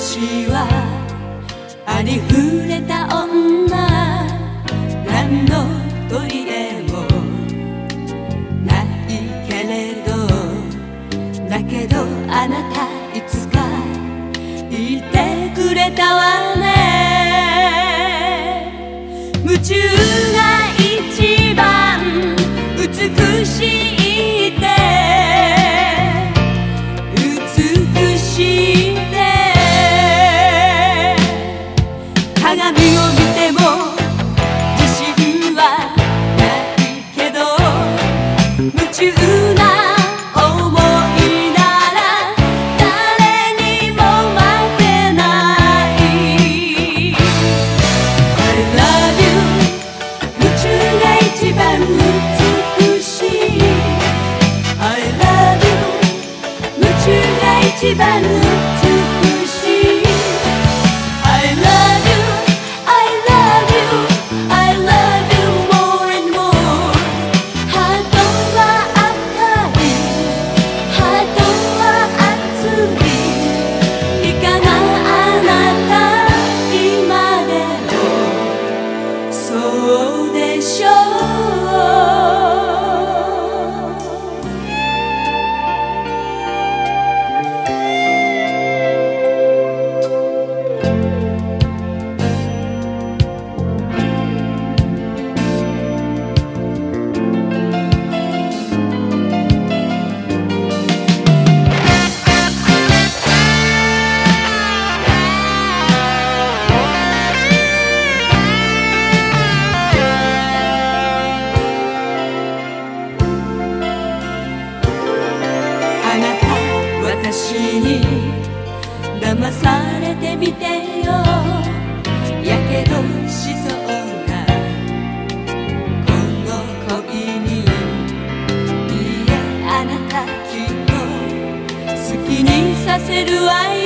私はありふれた女何の取り柄もないけれどだけどあなたいつかいてくれたわね。夢中 But you so they show されてみてよ。やけどしそうな。この恋にいえあなたきっと好きにさせるわよ